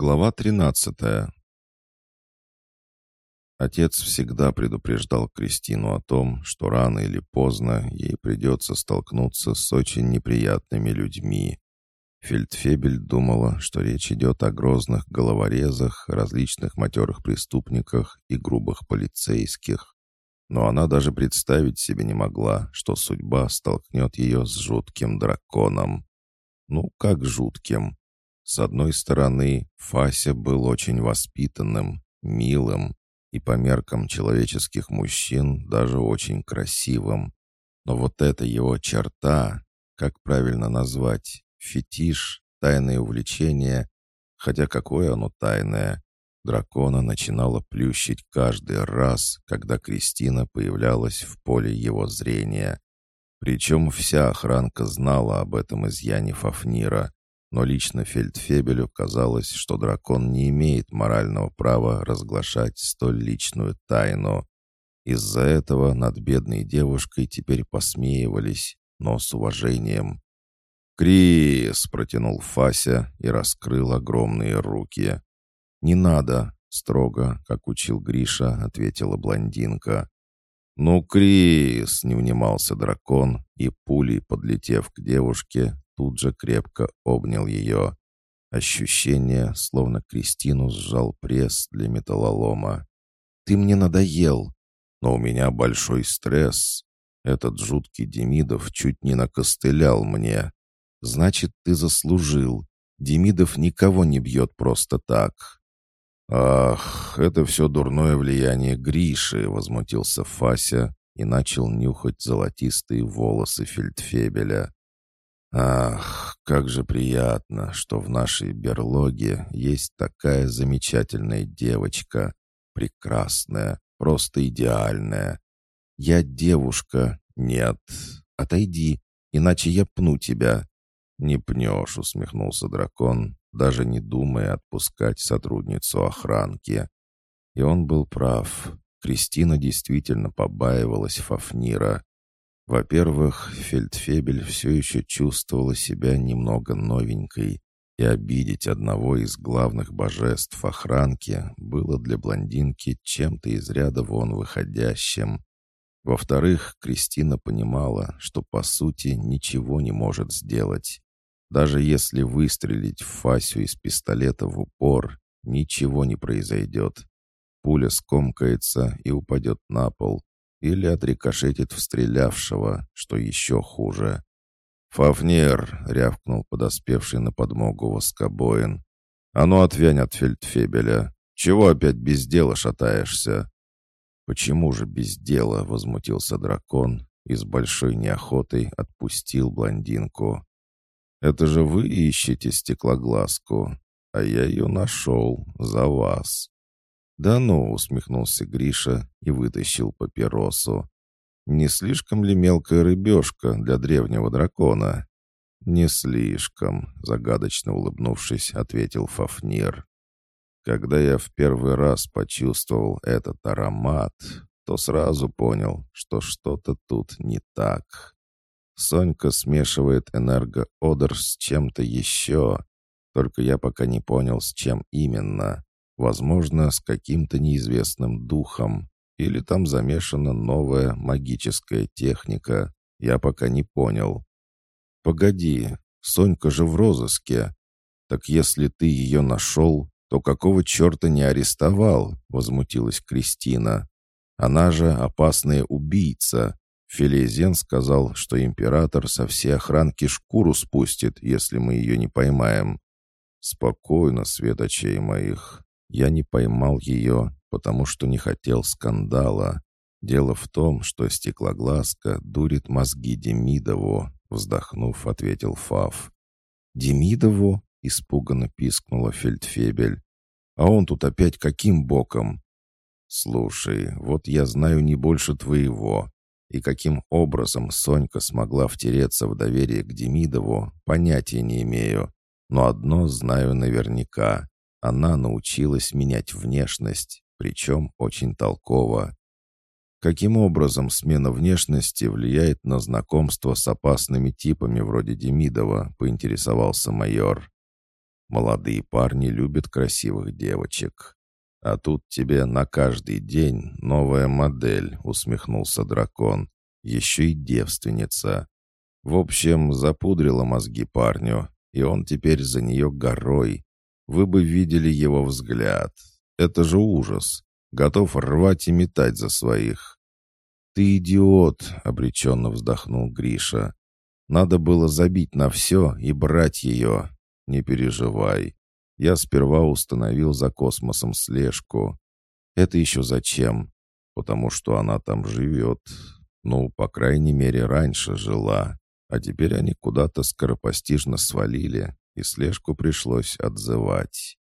Глава 13 Отец всегда предупреждал Кристину о том, что рано или поздно ей придется столкнуться с очень неприятными людьми. Фельдфебель думала, что речь идет о грозных головорезах, различных матерых преступниках и грубых полицейских. Но она даже представить себе не могла, что судьба столкнет ее с жутким драконом. Ну, как жутким? С одной стороны, Фася был очень воспитанным, милым и по меркам человеческих мужчин даже очень красивым. Но вот эта его черта, как правильно назвать, фетиш, тайное увлечение, хотя какое оно тайное, дракона начинало плющить каждый раз, когда Кристина появлялась в поле его зрения. Причем вся охранка знала об этом изъяне Фафнира, но лично Фельдфебелю казалось, что дракон не имеет морального права разглашать столь личную тайну. Из-за этого над бедной девушкой теперь посмеивались, но с уважением. «Крис!» — протянул Фася и раскрыл огромные руки. «Не надо!» — строго, как учил Гриша, ответила блондинка. «Ну, Крис!» — не внимался дракон, и пулей, подлетев к девушке, тут же крепко обнял ее. Ощущение, словно Кристину сжал пресс для металлолома. «Ты мне надоел!» «Но у меня большой стресс. Этот жуткий Демидов чуть не накостылял мне. Значит, ты заслужил. Демидов никого не бьет просто так». «Ах, это все дурное влияние Гриши», — возмутился Фася и начал нюхать золотистые волосы Фельдфебеля. Ах, как же приятно, что в нашей берлоге есть такая замечательная девочка, прекрасная, просто идеальная. Я девушка, нет, отойди, иначе я пну тебя. Не пнешь, усмехнулся дракон, даже не думая отпускать сотрудницу охранки. И он был прав. Кристина действительно побаивалась Фафнира. Во-первых, Фельдфебель все еще чувствовала себя немного новенькой, и обидеть одного из главных божеств охранки было для блондинки чем-то из ряда вон выходящим. Во-вторых, Кристина понимала, что по сути ничего не может сделать. Даже если выстрелить в Фасю из пистолета в упор, ничего не произойдет. Пуля скомкается и упадет на пол, или отрикошетит в стрелявшего, что еще хуже. «Фафнер!» — рявкнул подоспевший на подмогу воскобоин. «А ну отвянь от фельдфебеля! Чего опять без дела шатаешься?» «Почему же без дела?» — возмутился дракон и с большой неохотой отпустил блондинку. «Это же вы ищете стеклоглазку, а я ее нашел за вас». «Да ну!» — усмехнулся Гриша и вытащил папиросу. «Не слишком ли мелкая рыбешка для древнего дракона?» «Не слишком», — загадочно улыбнувшись, ответил Фафнир. «Когда я в первый раз почувствовал этот аромат, то сразу понял, что что-то тут не так. Сонька смешивает энергоодор с чем-то еще, только я пока не понял, с чем именно. Возможно, с каким-то неизвестным духом. Или там замешана новая магическая техника. Я пока не понял. Погоди, Сонька же в розыске. Так если ты ее нашел, то какого черта не арестовал? Возмутилась Кристина. Она же опасная убийца. Филезен сказал, что император со всей охранки шкуру спустит, если мы ее не поймаем. Спокойно, светочей моих. Я не поймал ее, потому что не хотел скандала. Дело в том, что стеклоглазка дурит мозги Демидову, вздохнув, ответил Фав. Демидову? испуганно пискнула Фельдфебель. А он тут опять каким боком? Слушай, вот я знаю не больше твоего. И каким образом Сонька смогла втереться в доверие к Демидову, понятия не имею. Но одно знаю наверняка. Она научилась менять внешность, причем очень толково. Каким образом смена внешности влияет на знакомство с опасными типами вроде Демидова, поинтересовался майор. Молодые парни любят красивых девочек. А тут тебе на каждый день новая модель, усмехнулся дракон. Еще и девственница. В общем, запудрила мозги парню, и он теперь за нее горой. Вы бы видели его взгляд. Это же ужас. Готов рвать и метать за своих. «Ты идиот!» — обреченно вздохнул Гриша. «Надо было забить на все и брать ее. Не переживай. Я сперва установил за космосом слежку. Это еще зачем? Потому что она там живет. Ну, по крайней мере, раньше жила. А теперь они куда-то скоропостижно свалили, и слежку пришлось отзывать.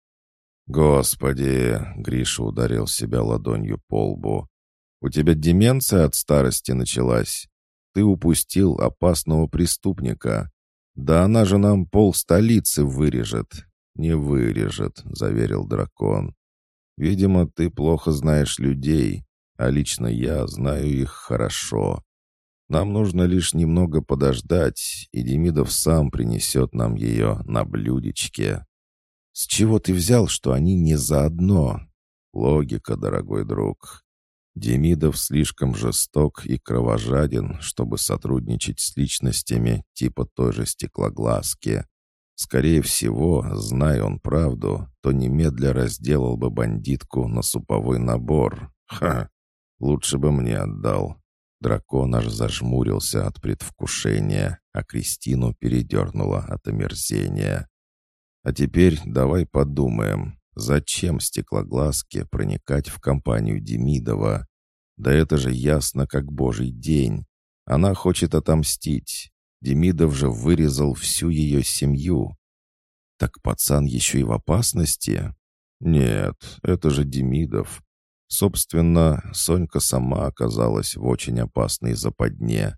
«Господи!» — Гриша ударил себя ладонью по лбу. «У тебя деменция от старости началась? Ты упустил опасного преступника. Да она же нам пол столицы вырежет. «Не вырежет», — заверил дракон. «Видимо, ты плохо знаешь людей, а лично я знаю их хорошо. Нам нужно лишь немного подождать, и Демидов сам принесет нам ее на блюдечке». «С чего ты взял, что они не заодно?» «Логика, дорогой друг. Демидов слишком жесток и кровожаден, чтобы сотрудничать с личностями типа той же стеклоглазки. Скорее всего, зная он правду, то немедля разделал бы бандитку на суповой набор. Ха! Лучше бы мне отдал. Дракон аж зажмурился от предвкушения, а Кристину передернула от омерзения. А теперь давай подумаем, зачем стеклоглазке проникать в компанию Демидова? Да это же ясно, как божий день. Она хочет отомстить. Демидов же вырезал всю ее семью. Так пацан еще и в опасности? Нет, это же Демидов. Собственно, Сонька сама оказалась в очень опасной западне.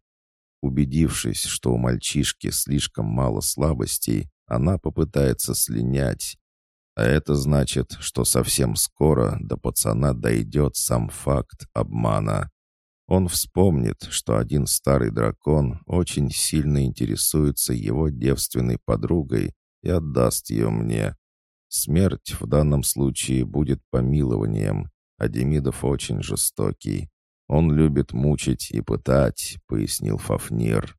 Убедившись, что у мальчишки слишком мало слабостей, она попытается слинять. А это значит, что совсем скоро до пацана дойдет сам факт обмана. Он вспомнит, что один старый дракон очень сильно интересуется его девственной подругой и отдаст ее мне. Смерть в данном случае будет помилованием, а Демидов очень жестокий. Он любит мучить и пытать, пояснил Фафнир.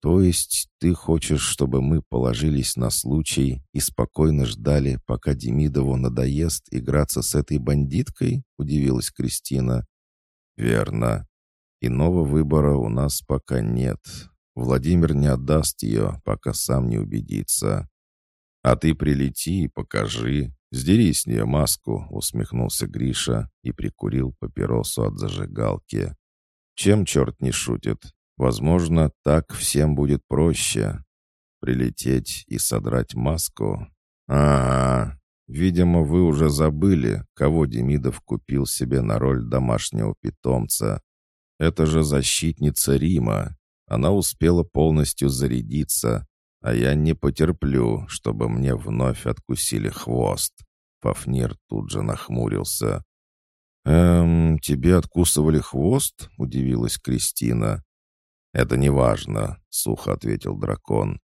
То есть ты хочешь, чтобы мы положились на случай и спокойно ждали, пока Демидову надоест играться с этой бандиткой? Удивилась Кристина. «Верно. Иного выбора у нас пока нет. Владимир не отдаст ее, пока сам не убедится. А ты прилети и покажи. Сдери с нее маску», — усмехнулся Гриша и прикурил папиросу от зажигалки. «Чем черт не шутит? Возможно, так всем будет проще. Прилететь и содрать маску? Ага, Видимо, вы уже забыли, кого Демидов купил себе на роль домашнего питомца. Это же защитница Рима. Она успела полностью зарядиться, а я не потерплю, чтобы мне вновь откусили хвост. Фафнир тут же нахмурился. «Эм, тебе откусывали хвост?» — удивилась Кристина. «Это не важно», — сухо ответил дракон.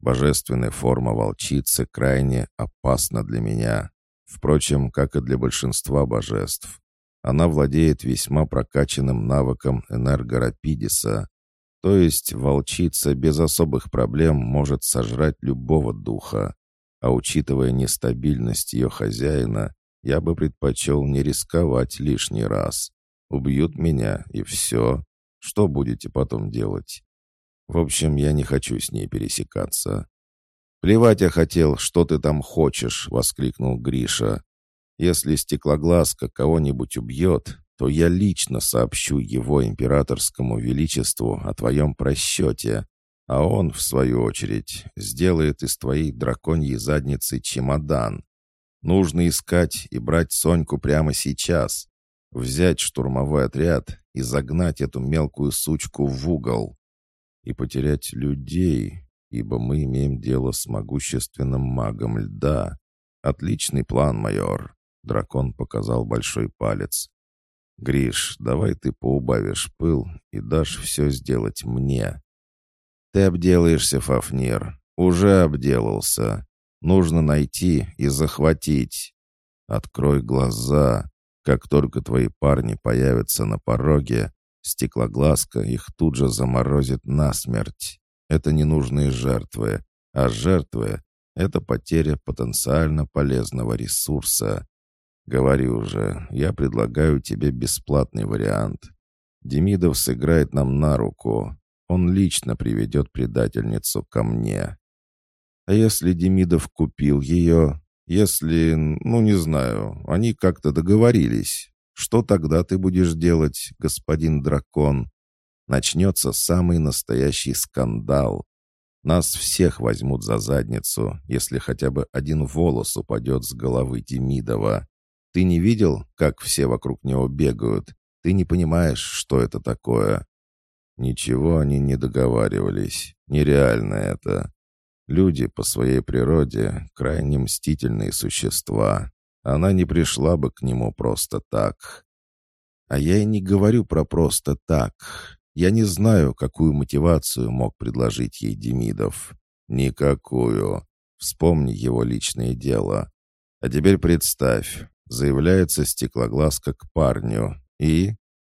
Божественная форма волчицы крайне опасна для меня. Впрочем, как и для большинства божеств. Она владеет весьма прокачанным навыком энергорапидиса. То есть волчица без особых проблем может сожрать любого духа. А учитывая нестабильность ее хозяина, я бы предпочел не рисковать лишний раз. Убьют меня, и все. Что будете потом делать? В общем, я не хочу с ней пересекаться. «Плевать я хотел, что ты там хочешь!» — воскликнул Гриша. «Если стеклоглазка кого-нибудь убьет, то я лично сообщу его императорскому величеству о твоем просчете, а он, в свою очередь, сделает из твоей драконьей задницы чемодан. Нужно искать и брать Соньку прямо сейчас, взять штурмовой отряд и загнать эту мелкую сучку в угол и потерять людей, ибо мы имеем дело с могущественным магом льда. Отличный план, майор. Дракон показал большой палец. Гриш, давай ты поубавишь пыл и дашь все сделать мне. Ты обделаешься, Фафнир. Уже обделался. Нужно найти и захватить. Открой глаза. Как только твои парни появятся на пороге, стеклоглазка их тут же заморозит насмерть. Это ненужные жертвы, а жертвы — это потеря потенциально полезного ресурса. Говорю же, я предлагаю тебе бесплатный вариант. Демидов сыграет нам на руку. Он лично приведет предательницу ко мне. А если Демидов купил ее? Если, ну не знаю, они как-то договорились. Что тогда ты будешь делать, господин дракон? Начнется самый настоящий скандал. Нас всех возьмут за задницу, если хотя бы один волос упадет с головы Демидова. Ты не видел, как все вокруг него бегают? Ты не понимаешь, что это такое?» Ничего они не договаривались. Нереально это. Люди по своей природе крайне мстительные существа. Она не пришла бы к нему просто так. А я и не говорю про просто так. Я не знаю, какую мотивацию мог предложить ей Демидов. Никакую. Вспомни его личное дело. А теперь представь, заявляется стеклоглазка к парню, и...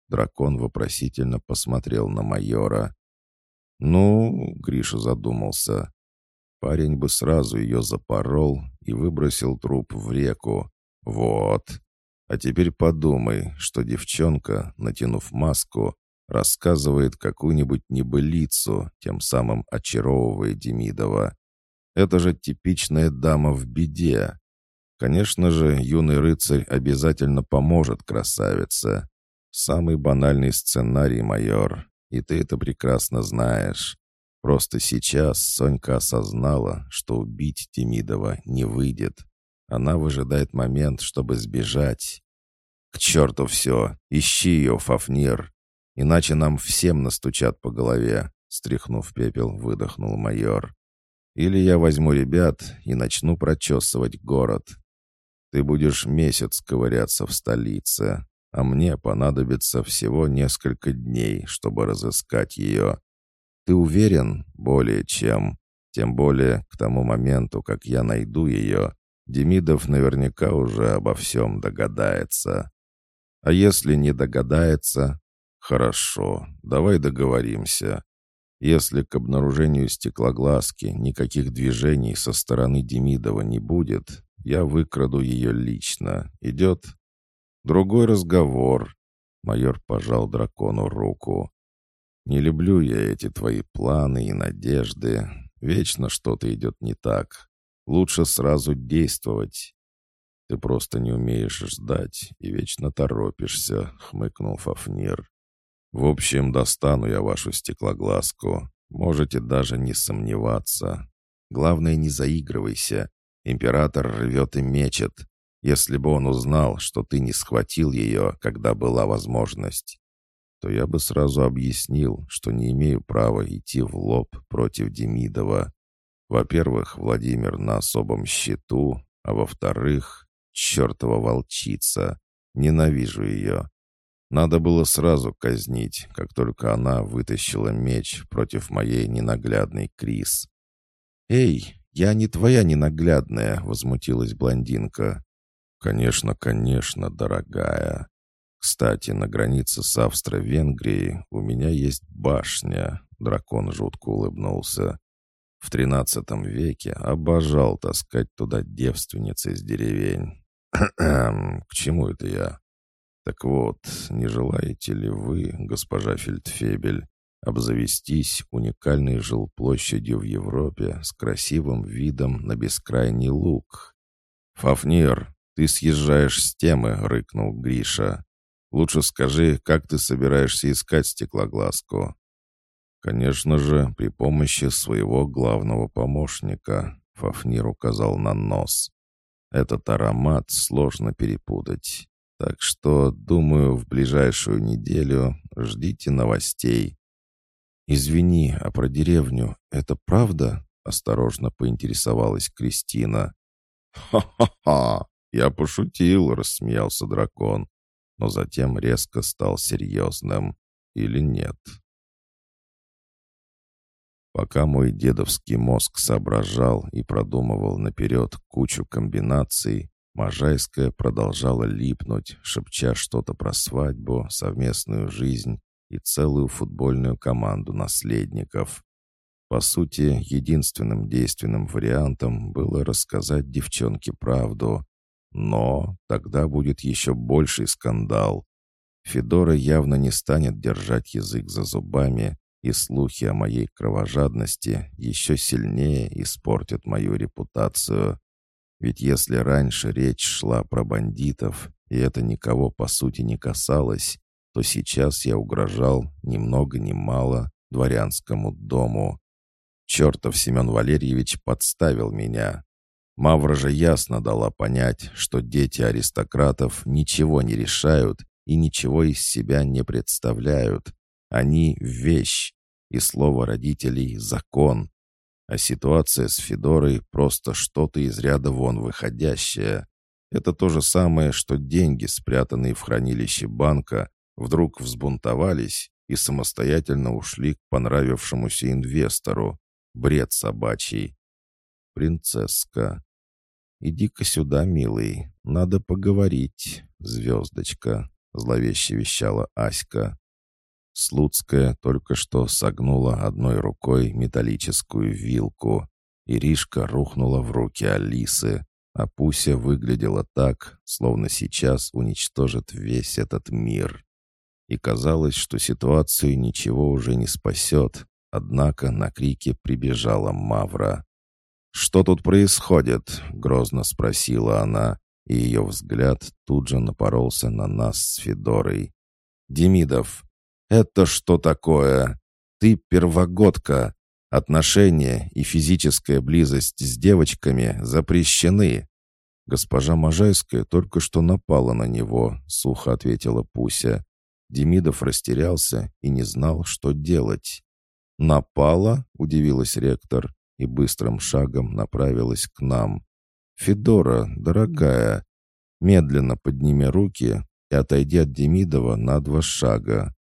Дракон вопросительно посмотрел на майора. «Ну...» — Гриша задумался. Парень бы сразу ее запорол и выбросил труп в реку. Вот. А теперь подумай, что девчонка, натянув маску, рассказывает какую-нибудь небылицу, тем самым очаровывая Демидова. Это же типичная дама в беде. Конечно же, юный рыцарь обязательно поможет красавице. Самый банальный сценарий, майор, и ты это прекрасно знаешь. Просто сейчас Сонька осознала, что убить Демидова не выйдет. Она выжидает момент, чтобы сбежать. «К черту все! Ищи ее, Фафнир! Иначе нам всем настучат по голове!» Стряхнув пепел, выдохнул майор. «Или я возьму ребят и начну прочесывать город. Ты будешь месяц ковыряться в столице, а мне понадобится всего несколько дней, чтобы разыскать ее. Ты уверен? Более чем. Тем более, к тому моменту, как я найду ее, Демидов наверняка уже обо всем догадается. А если не догадается? Хорошо, давай договоримся. Если к обнаружению стеклоглазки никаких движений со стороны Демидова не будет, я выкраду ее лично. Идет? Другой разговор. Майор пожал дракону руку. Не люблю я эти твои планы и надежды. Вечно что-то идет не так. Лучше сразу действовать. Ты просто не умеешь ждать и вечно торопишься, хмыкнул Фафнир. В общем, достану я вашу стеклоглазку. Можете даже не сомневаться. Главное, не заигрывайся. Император рвет и мечет. Если бы он узнал, что ты не схватил ее, когда была возможность, то я бы сразу объяснил, что не имею права идти в лоб против Демидова. Во-первых, Владимир на особом счету, а во-вторых, чертова волчица. Ненавижу ее. Надо было сразу казнить, как только она вытащила меч против моей ненаглядной Крис. «Эй, я не твоя ненаглядная!» — возмутилась блондинка. «Конечно, конечно, дорогая. Кстати, на границе с Австро-Венгрией у меня есть башня», — дракон жутко улыбнулся. В тринадцатом веке обожал таскать туда девственниц из деревень. К чему это я? Так вот, не желаете ли вы, госпожа Фельдфебель, обзавестись уникальной жилплощадью в Европе с красивым видом на бескрайний луг? «Фафнир, ты съезжаешь с темы», — рыкнул Гриша. «Лучше скажи, как ты собираешься искать стеклоглазку?» «Конечно же, при помощи своего главного помощника», — Фафнир указал на нос. «Этот аромат сложно перепутать. Так что, думаю, в ближайшую неделю ждите новостей». «Извини, а про деревню это правда?» — осторожно поинтересовалась Кристина. «Ха-ха-ха! Я пошутил!» — рассмеялся дракон, но затем резко стал серьезным. «Или нет?» Пока мой дедовский мозг соображал и продумывал наперед кучу комбинаций, Можайская продолжала липнуть, шепча что-то про свадьбу, совместную жизнь и целую футбольную команду наследников. По сути, единственным действенным вариантом было рассказать девчонке правду. Но тогда будет еще больший скандал. Федора явно не станет держать язык за зубами, и слухи о моей кровожадности еще сильнее испортят мою репутацию. Ведь если раньше речь шла про бандитов, и это никого по сути не касалось, то сейчас я угрожал ни много ни мало дворянскому дому. Чертов Семен Валерьевич подставил меня. Мавра же ясно дала понять, что дети аристократов ничего не решают и ничего из себя не представляют. Они — вещь, и слово родителей — закон. А ситуация с Федорой просто что-то из ряда вон выходящее. Это то же самое, что деньги, спрятанные в хранилище банка, вдруг взбунтовались и самостоятельно ушли к понравившемуся инвестору. Бред собачий. Принцесска. «Иди-ка сюда, милый, надо поговорить, звездочка», — зловеще вещала Аська. Слуцкая только что согнула одной рукой металлическую вилку. Иришка рухнула в руки Алисы, а Пуся выглядела так, словно сейчас уничтожит весь этот мир. И казалось, что ситуацию ничего уже не спасет, однако на крике прибежала Мавра. «Что тут происходит?» — грозно спросила она, и ее взгляд тут же напоролся на нас с Федорой. «Демидов, это что такое? Ты первогодка. Отношения и физическая близость с девочками запрещены». «Госпожа Можайская только что напала на него», — сухо ответила Пуся. Демидов растерялся и не знал, что делать. «Напала?» — удивилась ректор и быстрым шагом направилась к нам. «Федора, дорогая, медленно подними руки и отойди от Демидова на два шага».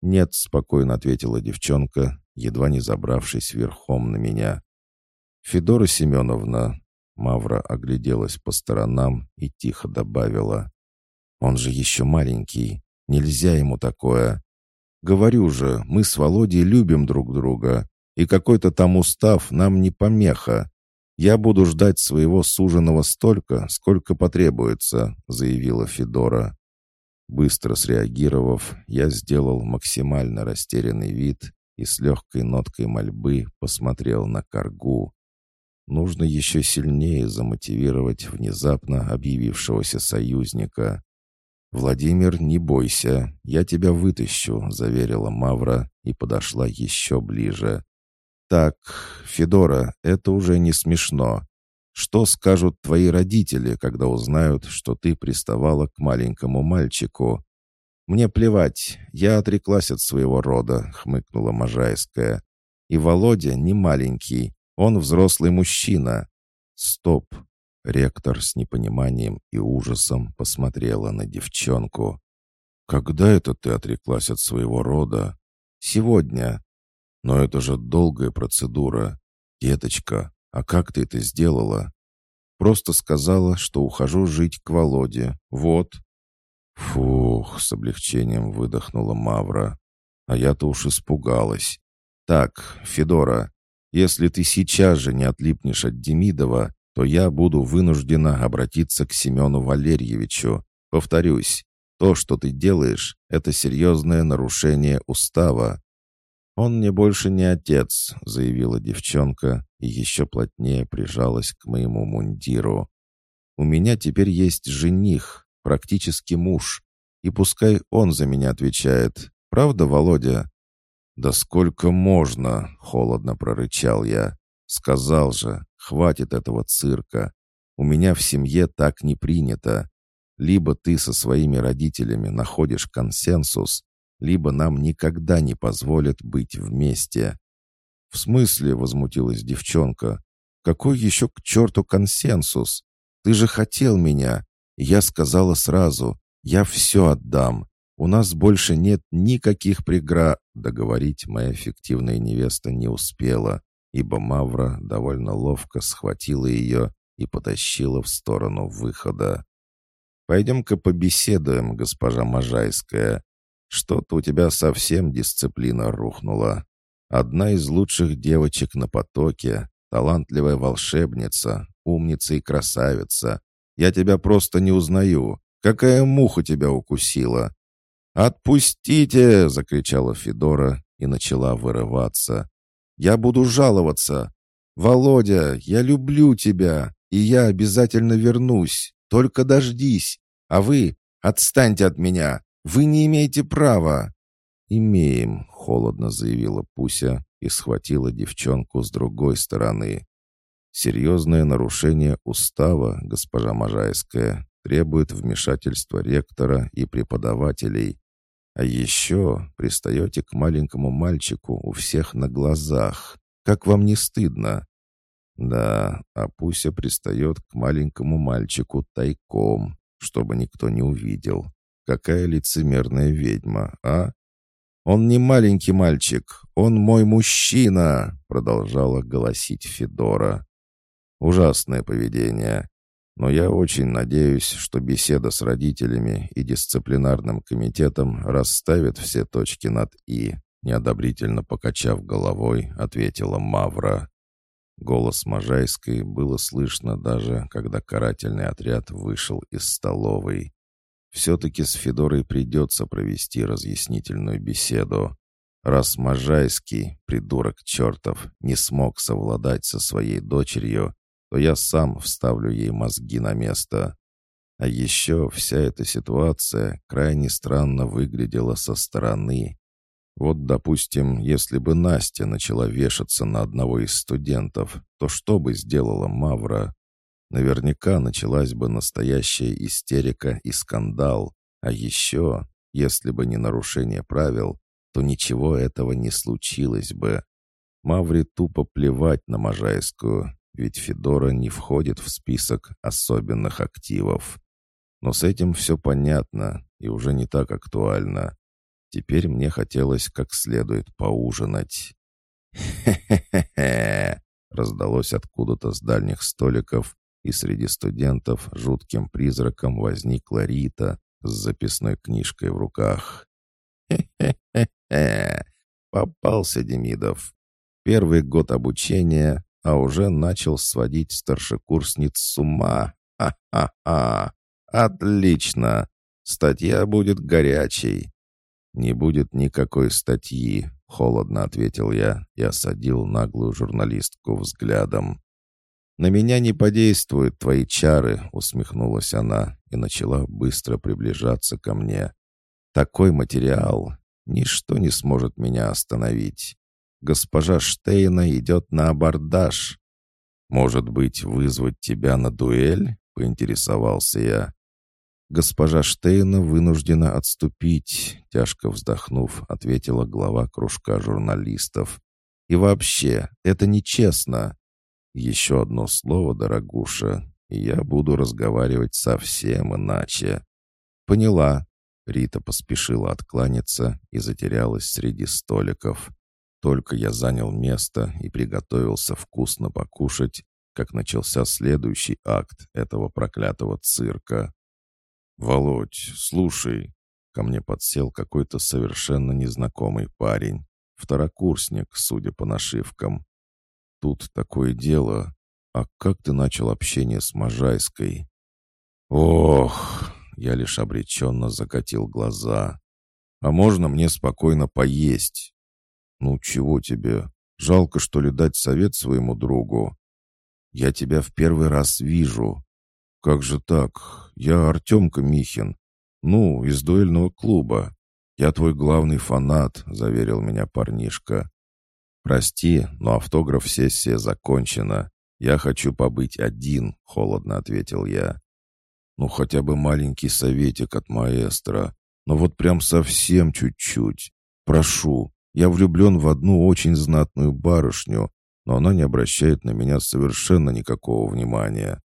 «Нет», — спокойно ответила девчонка, едва не забравшись верхом на меня. «Федора Семеновна», — Мавра огляделась по сторонам и тихо добавила, «он же еще маленький, нельзя ему такое. Говорю же, мы с Володей любим друг друга, и какой-то там устав нам не помеха. Я буду ждать своего суженого столько, сколько потребуется», — заявила Федора. Быстро среагировав, я сделал максимально растерянный вид и с легкой ноткой мольбы посмотрел на коргу. Нужно еще сильнее замотивировать внезапно объявившегося союзника. «Владимир, не бойся, я тебя вытащу», — заверила Мавра и подошла еще ближе. «Так, Федора, это уже не смешно. Что скажут твои родители, когда узнают, что ты приставала к маленькому мальчику?» «Мне плевать, я отреклась от своего рода», — хмыкнула Можайская. «И Володя не маленький, он взрослый мужчина». «Стоп, Ректор с непониманием и ужасом посмотрела на девчонку. «Когда это ты отреклась от своего рода?» «Сегодня». «Но это же долгая процедура. Деточка, а как ты это сделала?» «Просто сказала, что ухожу жить к Володе. Вот». «Фух», — с облегчением выдохнула Мавра. «А я-то уж испугалась. Так, Федора, если ты сейчас же не отлипнешь от Демидова, то я буду вынуждена обратиться к Семену Валерьевичу. Повторюсь, то, что ты делаешь, это серьезное нарушение устава. «Он мне больше не отец», — заявила девчонка и еще плотнее прижалась к моему мундиру. «У меня теперь есть жених, практически муж, и пускай он за меня отвечает. Правда, Володя?» «Да сколько можно?» — холодно прорычал я. «Сказал же, Хватит этого цирка. У меня в семье так не принято. Либо ты со своими родителями находишь консенсус, либо нам никогда не позволят быть вместе». «В смысле?» — возмутилась девчонка. «Какой еще к черту консенсус? Ты же хотел меня. Я сказала сразу, я все отдам. У нас больше нет никаких преград. Договорить моя фиктивная невеста не успела, ибо Мавра довольно ловко схватила ее и потащила в сторону выхода. «Пойдем-ка побеседуем, госпожа Можайская. Что-то у тебя совсем дисциплина рухнула. Одна из лучших девочек на потоке, талантливая волшебница, умница и красавица. Я тебя просто не узнаю. Какая муха тебя укусила?» «Отпустите!» — закричала Федора и начала вырываться. «Я буду жаловаться! Володя, я люблю тебя, и я обязательно вернусь. Только дождись. А вы отстаньте от меня. Вы не имеете права». «Имеем», — холодно заявила Пуся и схватила девчонку с другой стороны. «Серьезное нарушение устава, госпожа Можайская, требует вмешательства ректора и преподавателей. А еще пристаете к маленькому мальчику у всех на глазах. Как вам не стыдно?» Да, а Пуся пристает к маленькому мальчику тайком, чтобы никто не увидел. Какая лицемерная ведьма, а? «Он не маленький мальчик, он мой мужчина!» Продолжала голосить Федора. Ужасное поведение. Но я очень надеюсь, что беседа с родителями и дисциплинарным комитетом расставит все точки над «и», неодобрительно покачав головой, ответила Мавра. Голос Можайской было слышно даже, когда карательный отряд вышел из столовой. Все-таки с Федорой придется провести разъяснительную беседу. Раз Можайский, придурок чертов, не смог совладать со своей дочерью, то я сам вставлю ей мозги на место. А еще вся эта ситуация крайне странно выглядела со стороны. Вот, допустим, если бы Настя начала вешаться на одного из студентов, то что бы сделала Мавра? Наверняка началась бы настоящая истерика и скандал. А еще, если бы не нарушение правил, то ничего этого не случилось бы. Мавре тупо плевать на Можайскую, ведь Федора не входит в список особенных активов. Но с этим все понятно и уже не так актуально. Теперь мне хотелось как следует поужинать. «Хе-хе-хе-хе!» раздалось откуда-то с дальних столиков, и среди студентов жутким призраком возникла Рита с записной книжкой в руках. «Хе-хе-хе-хе!» Попался Демидов. Первый год обучения, а уже начал сводить старшекурсниц с ума. Ха-ха-ха! Отлично! Статья будет горячей. «Не будет никакой статьи», — холодно ответил я и осадил наглую журналистку взглядом. «На меня не подействуют твои чары», — усмехнулась она и начала быстро приближаться ко мне. «Такой материал. Ничто не сможет меня остановить. Госпожа Штейна идет на абордаж. Может быть, вызвать тебя на дуэль?» — поинтересовался я. «Госпожа Штейна вынуждена отступить», — тяжко вздохнув, ответила глава кружка журналистов. «И вообще, это нечестно. Еще одно слово, дорогуша, и я буду разговаривать совсем иначе». «Поняла». Рита поспешила откланяться и затерялась среди столиков. Только я занял место и приготовился вкусно покушать, как начался следующий акт этого проклятого цирка. «Володь, слушай!» Ко мне подсел какой-то совершенно незнакомый парень. Второкурсник, судя по нашивкам. «Тут такое дело. А как ты начал общение с Можайской?» «Ох!» Я лишь обреченно закатил глаза. «А можно мне спокойно поесть?» «Ну, чего тебе? Жалко, что ли, дать совет своему другу?» «Я тебя в первый раз вижу. «Как же так? Я Артемка Михин. Ну, из дуэльного клуба. Я твой главный фанат», — заверил меня парнишка. «Прости, но автограф-сессия закончена. Я хочу побыть один», — холодно ответил я. «Ну, хотя бы маленький советик от маэстро. Но вот прям совсем чуть-чуть. Прошу, я влюблен в одну очень знатную барышню, но она не обращает на меня совершенно никакого внимания.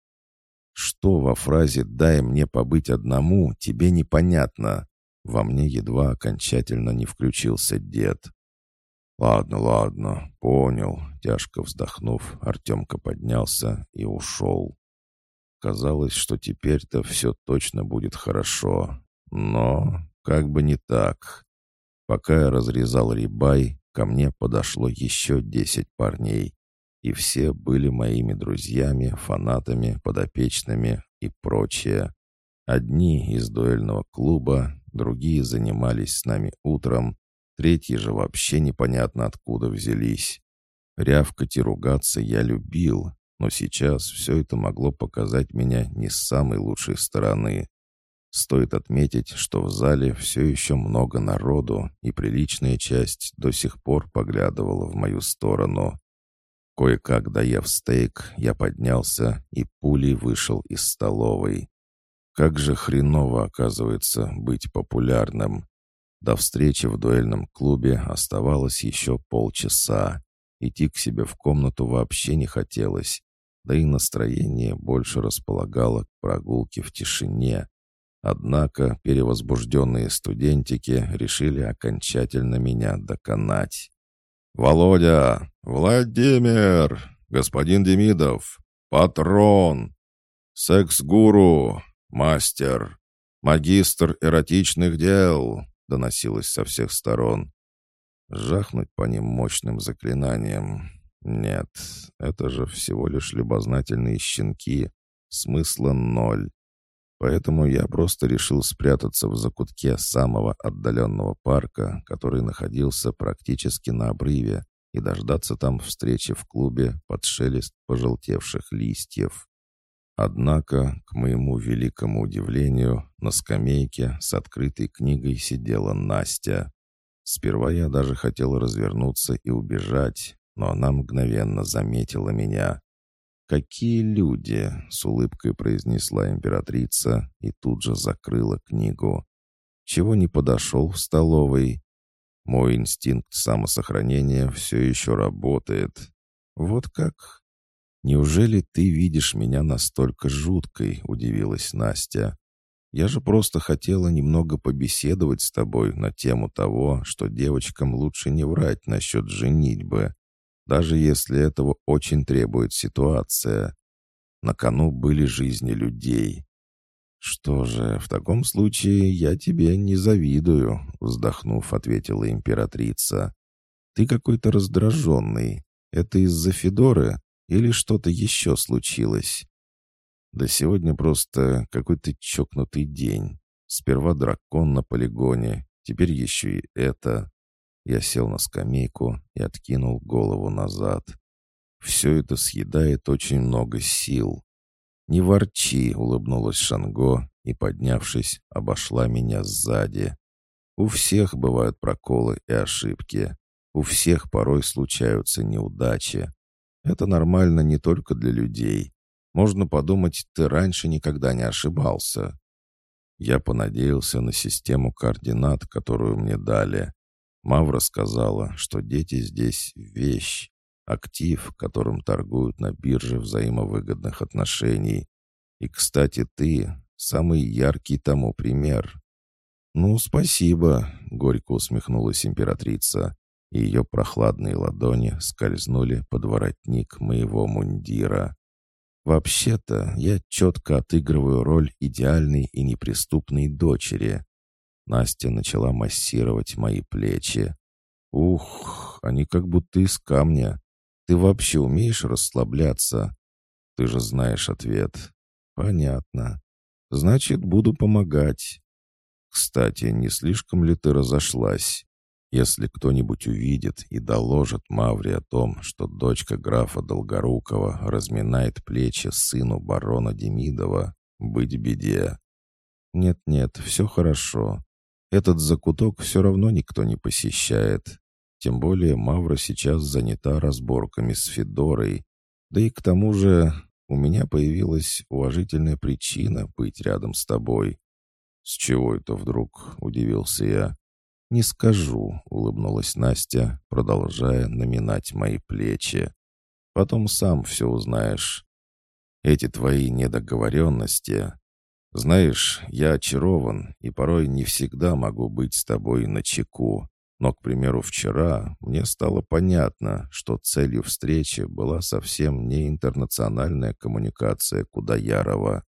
Что во фразе «дай мне побыть одному» тебе непонятно. Во мне едва окончательно не включился дед. «Ладно, ладно, понял», — тяжко вздохнув, Артемка поднялся и ушел. Казалось, что теперь-то все точно будет хорошо. Но как бы не так. Пока я разрезал рибай, ко мне подошло еще десять парней. И все были моими друзьями, фанатами, подопечными и прочее. Одни из дуэльного клуба, другие занимались с нами утром, третьи же вообще непонятно откуда взялись. Рявкать и ругаться я любил, но сейчас все это могло показать меня не с самой лучшей стороны. Стоит отметить, что в зале все еще много народу, и приличная часть до сих пор поглядывала в мою сторону. Кое-как доев стейк, я поднялся и пулей вышел из столовой. Как же хреново, оказывается, быть популярным. До встречи в дуэльном клубе оставалось еще полчаса. Идти к себе в комнату вообще не хотелось, да и настроение больше располагало к прогулке в тишине. Однако перевозбужденные студентики решили окончательно меня доконать. «Володя! Владимир! Господин Демидов! Патрон! Секс-гуру! Мастер! Магистр эротичных дел!» доносилось со всех сторон. Жахнуть по ним мощным заклинанием. Нет, это же всего лишь любознательные щенки. Смысла ноль. Поэтому я просто решил спрятаться в закутке самого отдаленного парка, который находился практически на обрыве, и дождаться там встречи в клубе под шелест пожелтевших листьев. Однако, к моему великому удивлению, на скамейке с открытой книгой сидела Настя. Сперва я даже хотел развернуться и убежать, но она мгновенно заметила меня. «Какие люди!» — с улыбкой произнесла императрица и тут же закрыла книгу. «Чего не подошел в столовой?» «Мой инстинкт самосохранения все еще работает. Вот как?» «Неужели ты видишь меня настолько жуткой?» — удивилась Настя. «Я же просто хотела немного побеседовать с тобой на тему того, что девочкам лучше не врать насчет женитьбы даже если этого очень требует ситуация. На кону были жизни людей. «Что же, в таком случае я тебе не завидую», — вздохнув, ответила императрица. «Ты какой-то раздраженный. Это из-за Федоры или что-то еще случилось?» «Да сегодня просто какой-то чокнутый день. Сперва дракон на полигоне, теперь еще и это. Я сел на скамейку и откинул голову назад. Все это съедает очень много сил. «Не ворчи», — улыбнулась Шанго и, поднявшись, обошла меня сзади. «У всех бывают проколы и ошибки. У всех порой случаются неудачи. Это нормально не только для людей. Можно подумать, ты раньше никогда не ошибался». Я понадеялся на систему координат, которую мне дали. Мавра сказала, что дети здесь — вещь, актив, которым торгуют на бирже взаимовыгодных отношений. И, кстати, ты — самый яркий тому пример. «Ну, спасибо», — горько усмехнулась императрица, и ее прохладные ладони скользнули под воротник моего мундира. «Вообще-то я четко отыгрываю роль идеальной и неприступной дочери. Настя начала массировать мои плечи. «Ух, они как будто из камня. Ты вообще умеешь расслабляться?» «Ты же знаешь ответ». «Понятно. Значит, буду помогать». «Кстати, не слишком ли ты разошлась?» Если кто-нибудь увидит и доложит Мавре о том, что дочка графа Долгорукова разминает плечи сыну барона Демидова, быть беде. Нет-нет, все хорошо. Этот закуток все равно никто не посещает. Тем более Мавра сейчас занята разборками с Федорой. Да и к тому же у меня появилась уважительная причина быть рядом с тобой. «С чего это вдруг?» — удивился я. «Не скажу», — улыбнулась Настя, продолжая наминать мои плечи. «Потом сам все узнаешь. Эти твои недоговоренности Знаешь, я очарован и порой не всегда могу быть с тобой на чеку. Но, к примеру, вчера мне стало понятно, что целью встречи была совсем не интернациональная коммуникация Кудаярова.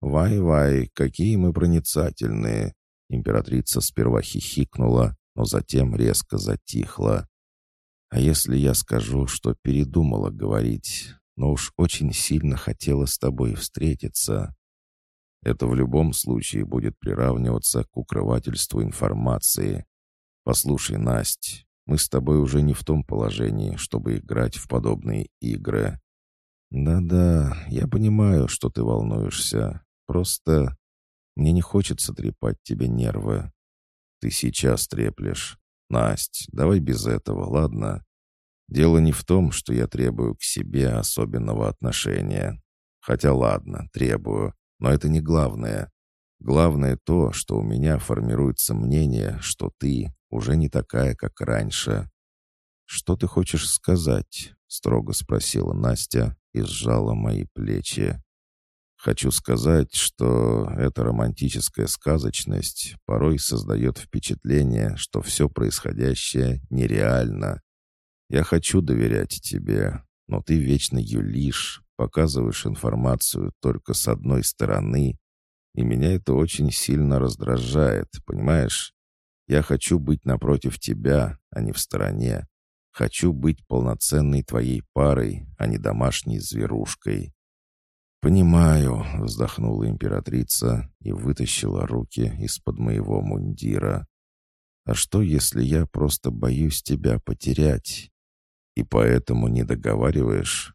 «Вай-вай, какие мы проницательные!» Императрица сперва хихикнула, но затем резко затихла. «А если я скажу, что передумала говорить, но уж очень сильно хотела с тобой встретиться?» Это в любом случае будет приравниваться к укрывательству информации. Послушай, Насть, мы с тобой уже не в том положении, чтобы играть в подобные игры. Да-да, я понимаю, что ты волнуешься. Просто мне не хочется трепать тебе нервы. Ты сейчас треплешь. Насть, давай без этого, ладно? Дело не в том, что я требую к себе особенного отношения. Хотя ладно, требую. Но это не главное. Главное то, что у меня формируется мнение, что ты уже не такая, как раньше. «Что ты хочешь сказать?» — строго спросила Настя и сжала мои плечи. «Хочу сказать, что эта романтическая сказочность порой создает впечатление, что все происходящее нереально. Я хочу доверять тебе, но ты вечно юлишь, показываешь информацию только с одной стороны, и меня это очень сильно раздражает, понимаешь? Я хочу быть напротив тебя, а не в стороне. Хочу быть полноценной твоей парой, а не домашней зверушкой». «Понимаю», — вздохнула императрица и вытащила руки из-под моего мундира. «А что, если я просто боюсь тебя потерять? И поэтому не договариваешь?»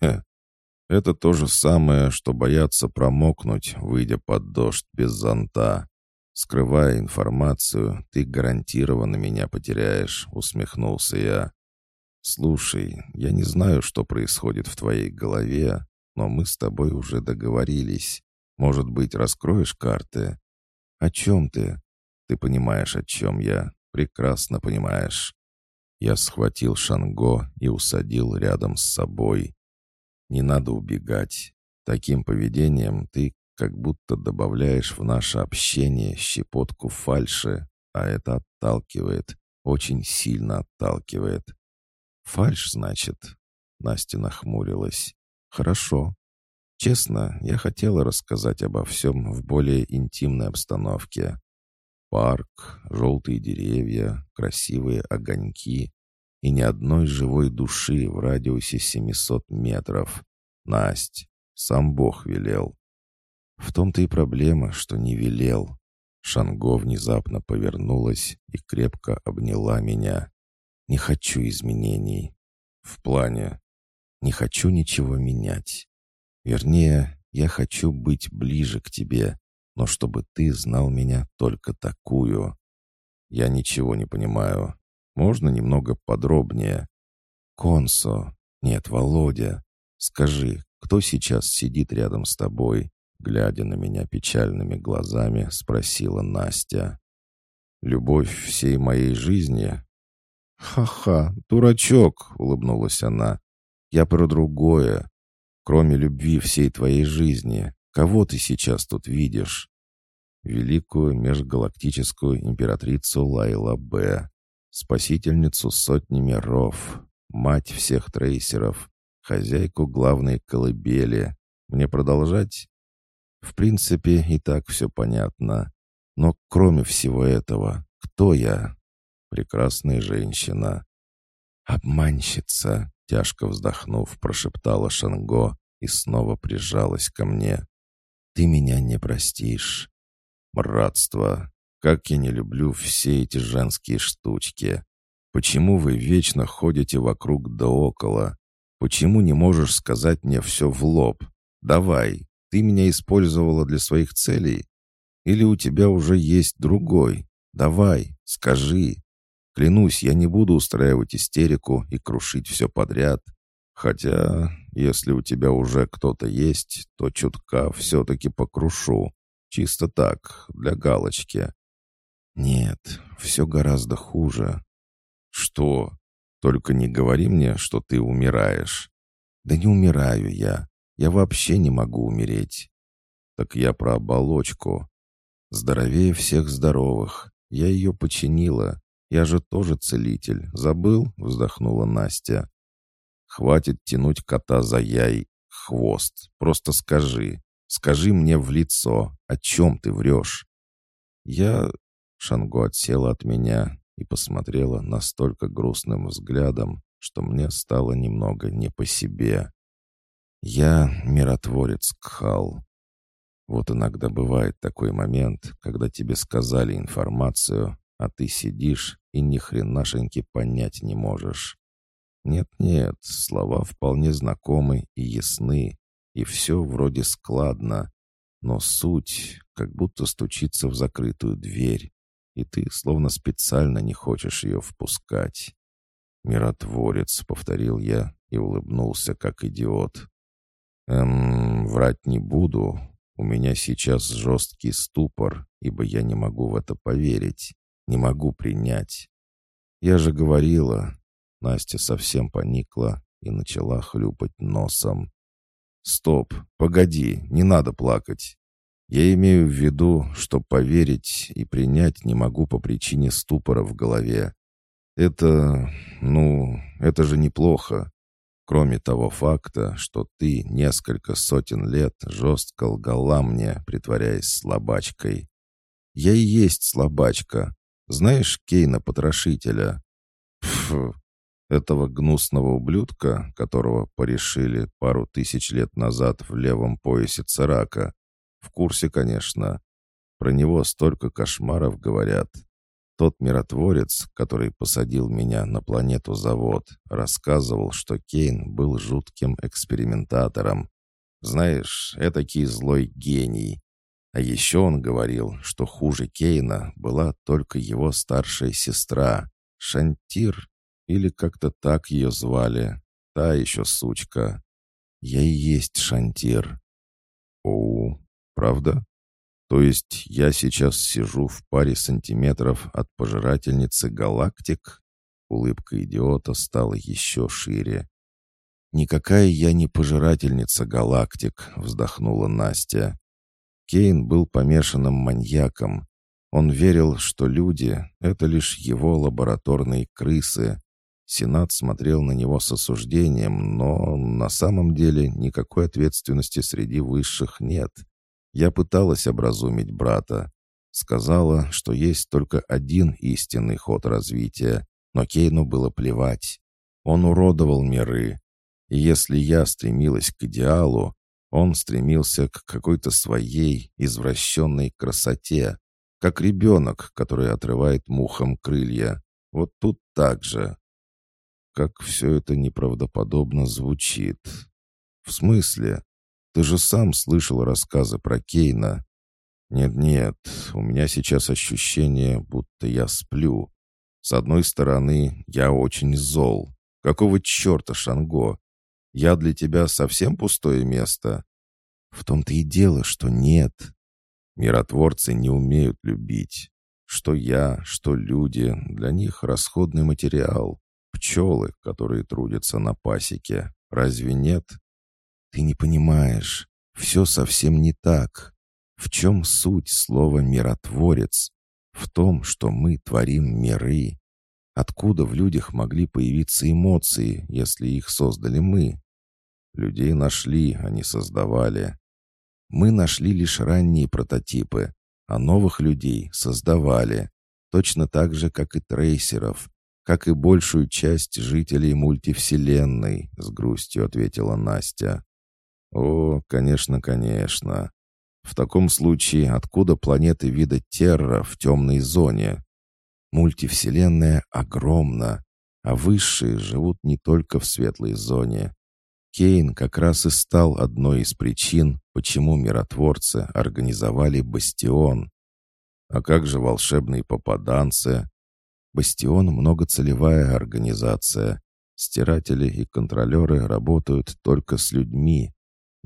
Хе, это то же самое, что бояться промокнуть, выйдя под дождь без зонта. Скрывая информацию, ты гарантированно меня потеряешь, усмехнулся я. Слушай, я не знаю, что происходит в твоей голове, но мы с тобой уже договорились. Может быть, раскроешь карты? О чем ты? Ты понимаешь, о чем я. Прекрасно понимаешь. Я схватил Шанго и усадил рядом с собой. Не надо убегать. Таким поведением ты как будто добавляешь в наше общение щепотку фальши, а это отталкивает, очень сильно отталкивает. Фальш, значит? Настя нахмурилась. Хорошо. Честно, я хотела рассказать обо всем в более интимной обстановке. Парк, желтые деревья, красивые огоньки, и ни одной живой души в радиусе 700 метров. Насть, сам Бог велел. В том-то и проблема, что не велел. Шанго внезапно повернулась и крепко обняла меня. Не хочу изменений. В плане. Не хочу ничего менять. Вернее, я хочу быть ближе к тебе, но чтобы ты знал меня только такую. Я ничего не понимаю. Можно немного подробнее? Консо. Нет, Володя. Скажи, кто сейчас сидит рядом с тобой? Глядя на меня печальными глазами, спросила Настя. «Любовь всей моей жизни?» «Ха-ха, дурачок!» — улыбнулась она. «Я про другое. Кроме любви всей твоей жизни, кого ты сейчас тут видишь?» Великую межгалактическую императрицу Лайла Б спасительницу сотни миров, мать всех трейсеров, хозяйку главной колыбели. Мне продолжать? В принципе, и так все понятно. Но кроме всего этого, кто я? Прекрасная женщина. «Обманщица!» — тяжко вздохнув, прошептала Шанго и снова прижалась ко мне. «Ты меня не простишь. Братство, как я не люблю все эти женские штучки. Почему вы вечно ходите вокруг да около? Почему не можешь сказать мне все в лоб? Давай, ты меня использовала для своих целей? Или у тебя уже есть другой? Давай, скажи. Клянусь, я не буду устраивать истерику и крушить все подряд. Хотя, если у тебя уже кто-то есть, то чутка все-таки покрушу. Чисто так, для галочки. «Нет, все гораздо хуже». «Что? Только не говори мне, что ты умираешь». «Да не умираю я. Я вообще не могу умереть». Так я про оболочку. Здоровее всех здоровых. Я ее починила. Я же тоже целитель. Забыл?» — вздохнула Настя. «Хватит тянуть кота за яй, хвост. Просто скажи. Скажи мне в лицо, о чем ты врешь?» «Я...» — Шанго отсела от меня и посмотрела настолько грустным взглядом, что мне стало немного не по себе. «Я миротворец, Кхал. Вот иногда бывает такой момент, когда тебе сказали информацию, а ты сидишь и ни хренашеньки понять не можешь. Нет-нет, слова вполне знакомы и ясны, и все вроде складно, но суть как будто стучится в закрытую дверь, и ты словно специально не хочешь ее впускать. «Миротворец», — повторил я и улыбнулся, как идиот. «Эм, врать не буду, у меня сейчас жесткий ступор, ибо я не могу в это поверить, не могу принять. Я же говорила, Настя совсем поникла и начала хлюпать носом. «Стоп, погоди, не надо плакать. Я имею в виду, что поверить и принять не могу по причине ступора в голове. Это, ну, это же неплохо. Кроме того факта, что ты несколько сотен лет жестко лгала мне, притворяясь слабачкой. Я и есть слабачка. Знаешь Кейна-потрошителя? Фу, этого гнусного ублюдка, которого порешили пару тысяч лет назад в левом поясе Царака. В курсе, конечно. Про него столько кошмаров говорят. Тот миротворец, который посадил меня на планету Завод, рассказывал, что Кейн был жутким экспериментатором. Знаешь, этакий злой гений. А еще он говорил, что хуже Кейна была только его старшая сестра, Шантир, или как-то так ее звали, та еще сучка. Я и есть Шантир. Оу, правда? То есть я сейчас сижу в паре сантиметров от пожирательницы галактик? Улыбка идиота стала еще шире. «Никакая я не пожирательница галактик», — вздохнула Настя. Кейн был помешанным маньяком. Он верил, что люди — это лишь его лабораторные крысы. Сенат смотрел на него с осуждением, но на самом деле никакой ответственности среди высших нет. Я пыталась образумить брата. Сказала, что есть только один истинный ход развития, но Кейну было плевать. Он уродовал миры. И если я стремилась к идеалу, он стремился к какой-то своей извращенной красоте, как ребенок, который отрывает мухам крылья. Вот тут так же. Как все это неправдоподобно звучит. В смысле? Ты же сам слышал рассказы про Кейна. Нет-нет, у меня сейчас ощущение, будто я сплю. С одной стороны, я очень зол. Какого черта, Шанго? Я для тебя совсем пустое место? В том-то и дело, что нет. Миротворцы не умеют любить. Что я, что люди, для них расходный материал. Пчелы, которые трудятся на пасеке. Разве нет? Ты не понимаешь, все совсем не так. В чем суть слова «миротворец»? В том, что мы творим миры. Откуда в людях могли появиться эмоции, если их создали мы? Людей нашли, а не создавали. Мы нашли лишь ранние прототипы, а новых людей создавали. Точно так же, как и трейсеров, как и большую часть жителей мультивселенной, с грустью ответила Настя. О, конечно, конечно. В таком случае, откуда планеты вида Терра в темной зоне? Мультивселенная огромна, а высшие живут не только в светлой зоне. Кейн как раз и стал одной из причин, почему миротворцы организовали бастион. А как же волшебные попаданцы? Бастион — многоцелевая организация. Стиратели и контролеры работают только с людьми,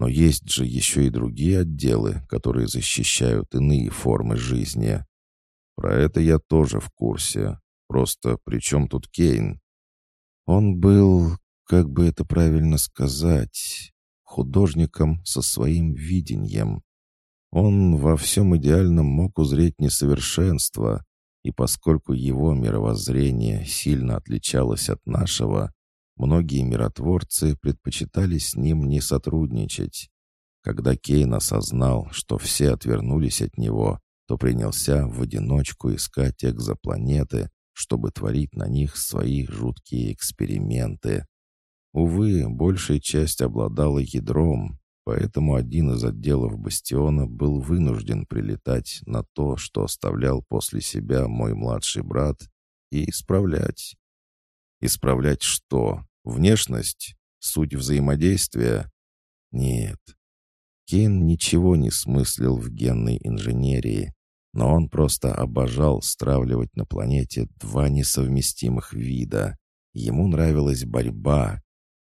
но есть же еще и другие отделы, которые защищают иные формы жизни. Про это я тоже в курсе. Просто при чем тут Кейн? Он был, как бы это правильно сказать, художником со своим видением. Он во всем идеальном мог узреть несовершенство, и поскольку его мировоззрение сильно отличалось от нашего, многие миротворцы предпочитали с ним не сотрудничать. Когда Кейн осознал, что все отвернулись от него, то принялся в одиночку искать экзопланеты, чтобы творить на них свои жуткие эксперименты. Увы, большая часть обладала ядром, поэтому один из отделов бастиона был вынужден прилетать на то, что оставлял после себя мой младший брат, и исправлять. Исправлять что? Внешность? Суть взаимодействия? Нет. Кейн ничего не смыслил в генной инженерии, но он просто обожал стравливать на планете два несовместимых вида. Ему нравилась борьба.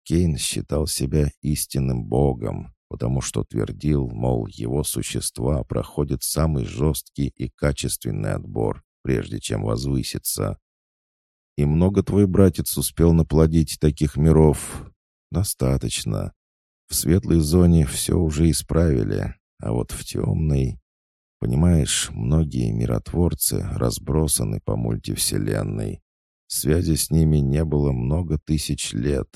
Кейн считал себя истинным богом, потому что твердил, мол, его существа проходят самый жесткий и качественный отбор, прежде чем возвыситься. «И много твой братец успел наплодить таких миров?» «Достаточно. В светлой зоне все уже исправили, а вот в темной...» «Понимаешь, многие миротворцы разбросаны по мультивселенной. Связи с ними не было много тысяч лет,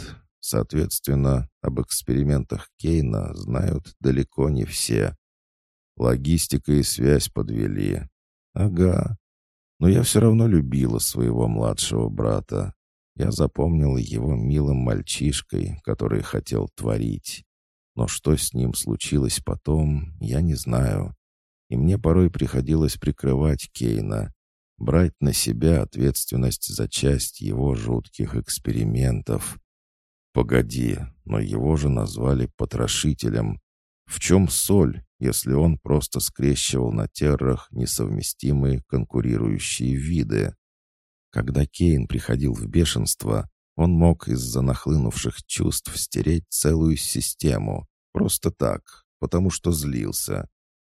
Соответственно, об экспериментах Кейна знают далеко не все. Логистика и связь подвели. Ага. Но я все равно любила своего младшего брата. Я запомнила его милым мальчишкой, который хотел творить. Но что с ним случилось потом, я не знаю. И мне порой приходилось прикрывать Кейна, брать на себя ответственность за часть его жутких экспериментов. Погоди, но его же назвали потрошителем. В чем соль, если он просто скрещивал на террах несовместимые конкурирующие виды? Когда Кейн приходил в бешенство, он мог из-за нахлынувших чувств стереть целую систему. Просто так, потому что злился.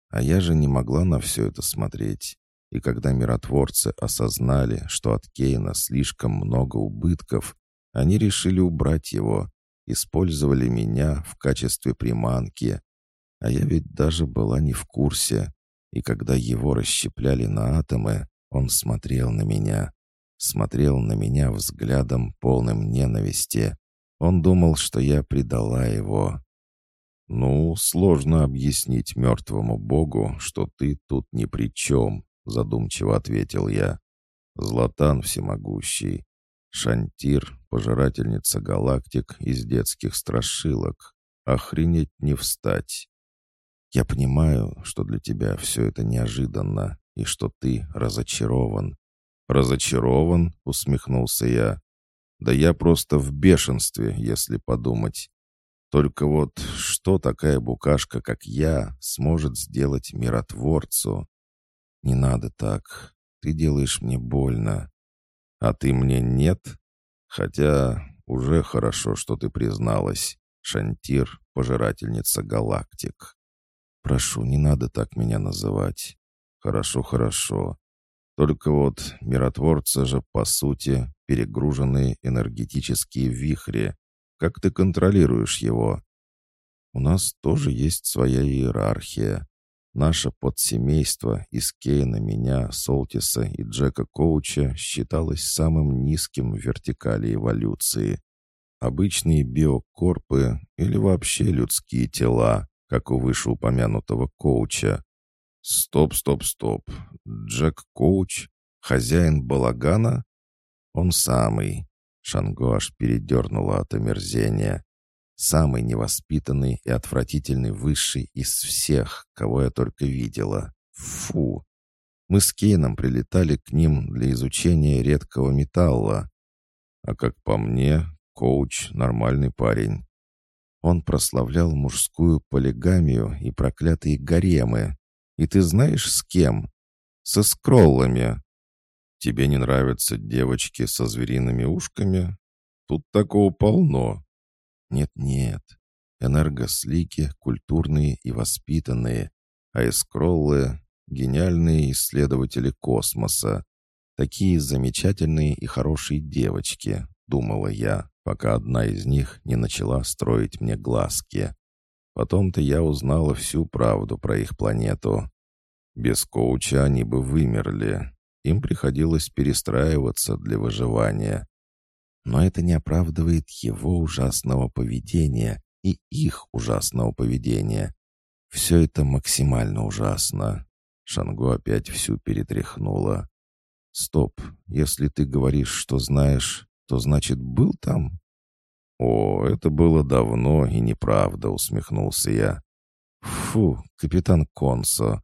А я же не могла на все это смотреть. И когда миротворцы осознали, что от Кейна слишком много убытков, они решили убрать его, использовали меня в качестве приманки. А я ведь даже была не в курсе. И когда его расщепляли на атомы, он смотрел на меня. Смотрел на меня взглядом, полным ненависти. Он думал, что я предала его. «Ну, сложно объяснить мертвому богу, что ты тут ни при чем», — задумчиво ответил я. «Златан всемогущий. Шантир, пожирательница галактик из детских страшилок. Охренеть не встать. Я понимаю, что для тебя все это неожиданно и что ты разочарован. Разочарован? Усмехнулся я. Да я просто в бешенстве, если подумать. Только вот что такая букашка, как я, сможет сделать миротворцу? Не надо так. Ты делаешь мне больно. А ты мне нет? Хотя уже хорошо, что ты призналась. Шантир — пожирательница галактик. Прошу, не надо так меня называть. Хорошо, хорошо. Только вот миротворцы же, по сути, перегруженные энергетические вихри. Как ты контролируешь его? У нас тоже есть своя иерархия. Наше подсемейство из Кейна, меня, Солтиса и Джека Коуча считалось самым низким в вертикали эволюции. Обычные биокорпы или вообще людские тела, как у вышеупомянутого Коуча. Стоп, стоп, стоп. Джек Коуч? Хозяин балагана? Он самый. Шанго аж передернула от омерзения. Самый невоспитанный и отвратительный высший из всех, кого я только видела. Фу! Мы с Кейном прилетали к ним для изучения редкого металла. А как по мне, коуч — нормальный парень. Он прославлял мужскую полигамию и проклятые гаремы. И ты знаешь, с кем? Со скроллами. Тебе не нравятся девочки со звериными ушками? Тут такого полно. Нет-нет, энергослики, культурные и воспитанные, а эскроллы — гениальные исследователи космоса. Такие замечательные и хорошие девочки, думала я, пока одна из них не начала строить мне глазки. Потом-то я узнала всю правду про их планету. Без коуча они бы вымерли. Им приходилось перестраиваться для выживания. Но это не оправдывает его ужасного поведения и их ужасного поведения. Все это максимально ужасно. Шанго опять всю перетряхнула. «Стоп, если ты говоришь, что знаешь, то значит был там?» «О, это было давно и неправда», — усмехнулся я. «Фу, капитан Консо,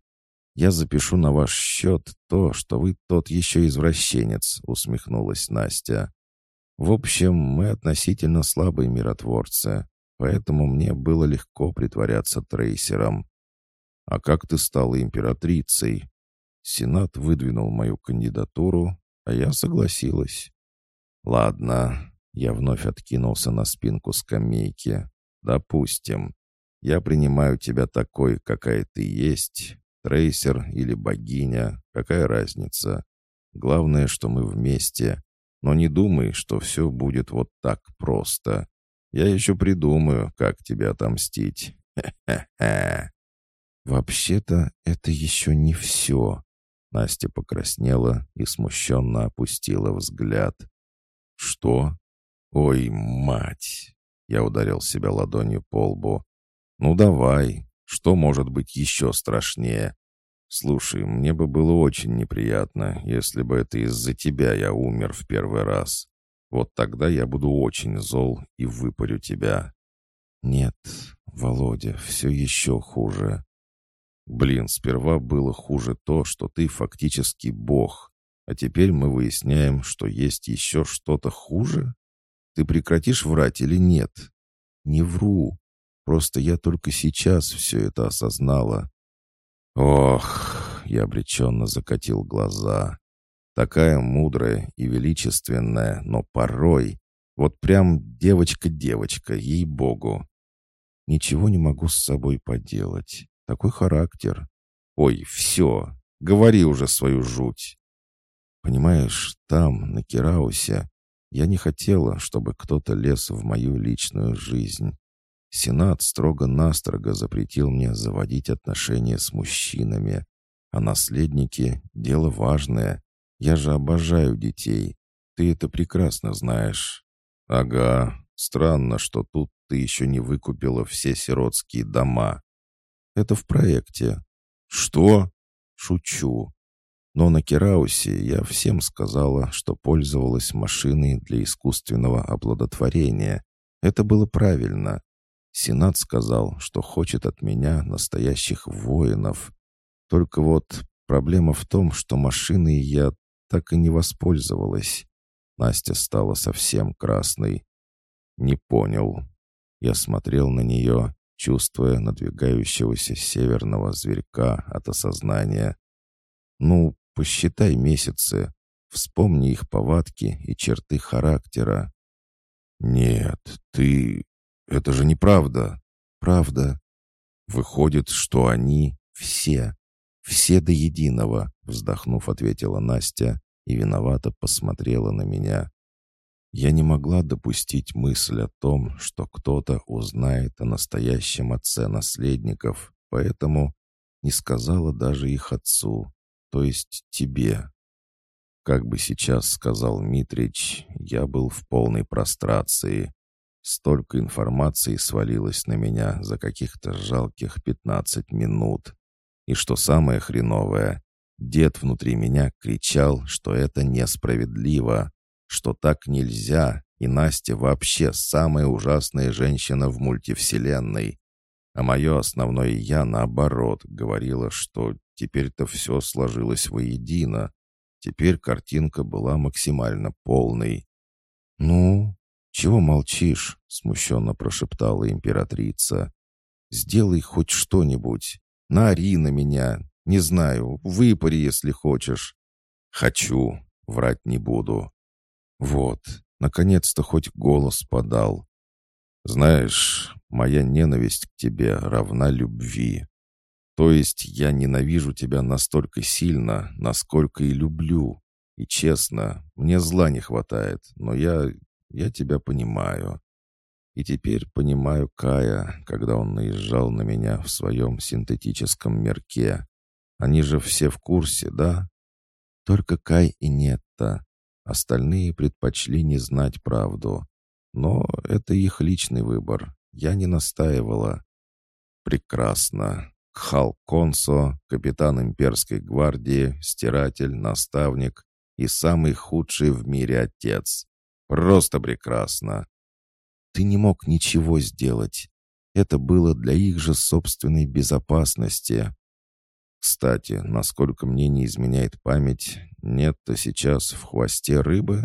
я запишу на ваш счет то, что вы тот еще извращенец», — усмехнулась Настя. «В общем, мы относительно слабые миротворцы, поэтому мне было легко притворяться трейсером. А как ты стала императрицей?» Сенат выдвинул мою кандидатуру, а я согласилась. «Ладно, я вновь откинулся на спинку скамейки. «Допустим. Я принимаю тебя такой, какая ты есть. Трейсер или богиня. Какая разница? Главное, что мы вместе. Но не думай, что все будет вот так просто. Я еще придумаю, как тебе отомстить. Хе-хе-хе». «Вообще-то это еще не все». Настя покраснела и смущенно опустила взгляд. «Что?» «Ой, мать!» Я ударил себя ладонью по лбу. «Ну давай, что может быть еще страшнее? Слушай, мне бы было очень неприятно, если бы это из-за тебя я умер в первый раз. Вот тогда я буду очень зол и выпарю тебя». «Нет, Володя, все еще хуже». «Блин, сперва было хуже то, что ты фактически бог, а теперь мы выясняем, что есть еще что-то хуже?» Ты прекратишь врать или нет? Не вру. Просто я только сейчас все это осознала. Ох, я обреченно закатил глаза. Такая мудрая и величественная, но порой... Вот прям девочка-девочка, ей-богу. Ничего не могу с собой поделать. Такой характер. Ой, все, говори уже свою жуть. Понимаешь, там, на Кераусе, я не хотела, чтобы кто-то лез в мою личную жизнь. Сенат строго-настрого запретил мне заводить отношения с мужчинами. А наследники — дело важное. Я же обожаю детей. Ты это прекрасно знаешь. Ага, странно, что тут ты еще не выкупила все сиротские дома. Это в проекте. Что? Шучу. Но на Кераусе я всем сказала, что пользовалась машиной для искусственного оплодотворения. Это было правильно. Сенат сказал, что хочет от меня настоящих воинов. Только вот проблема в том, что машиной я так и не воспользовалась. Настя стала совсем красной. Не понял. Я смотрел на нее, чувствуя надвигающегося северного зверька от осознания. Ну, Посчитай месяцы, вспомни их повадки и черты характера. Нет, ты... Это же неправда. Правда. Выходит, что они все, все до единого, вздохнув, ответила Настя и виновато посмотрела на меня. Я не могла допустить мысль о том, что кто-то узнает о настоящем отце наследников, поэтому не сказала даже их отцу то есть тебе. Как бы сейчас сказал Митрич, я был в полной прострации. Столько информации свалилось на меня за каких-то жалких пятнадцать минут. И что самое хреновое, дед внутри меня кричал, что это несправедливо, что так нельзя, и Настя вообще самая ужасная женщина в мультивселенной. А мое основное «я» наоборот говорила, что Теперь-то все сложилось воедино. Теперь картинка была максимально полной. «Ну, чего молчишь?» — смущенно прошептала императрица. «Сделай хоть что-нибудь. Наори на меня. Не знаю, выпари, если хочешь». «Хочу. Врать не буду». «Вот, наконец-то хоть голос подал. Знаешь, моя ненависть к тебе равна любви. То есть я ненавижу тебя настолько сильно, насколько и люблю. И честно, мне зла не хватает, но я... я тебя понимаю. И теперь понимаю Кая, когда он наезжал на меня в своем синтетическом мерке. Они же все в курсе, да? Только Кай и Нетта. Остальные предпочли не знать правду. Но это их личный выбор. Я не настаивала. Прекрасно. Кхал Консо, капитан имперской гвардии, стиратель, наставник и самый худший в мире отец. Просто прекрасно. Ты не мог ничего сделать. Это было для их же собственной безопасности. Кстати, насколько мне не изменяет память, нет-то сейчас в хвосте рыбы?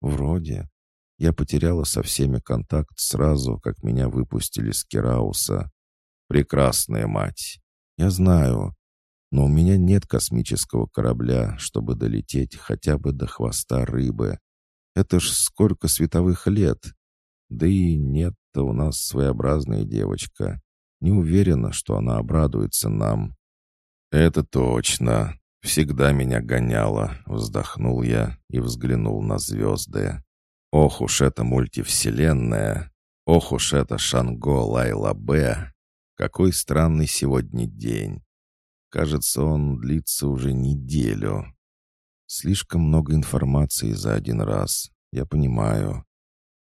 Вроде. Я потеряла со всеми контакт сразу, как меня выпустили с Керауса. Прекрасная мать. Я знаю. Но у меня нет космического корабля, чтобы долететь хотя бы до хвоста рыбы. Это ж сколько световых лет. Да и нет-то у нас своеобразная девочка. Не уверена, что она обрадуется нам. «Это точно. Всегда меня гоняло», — вздохнул я и взглянул на звезды. «Ох уж это мультивселенная! Ох уж это Шанго Лайла Б! Какой странный сегодня день! Кажется, он длится уже неделю. Слишком много информации за один раз, я понимаю.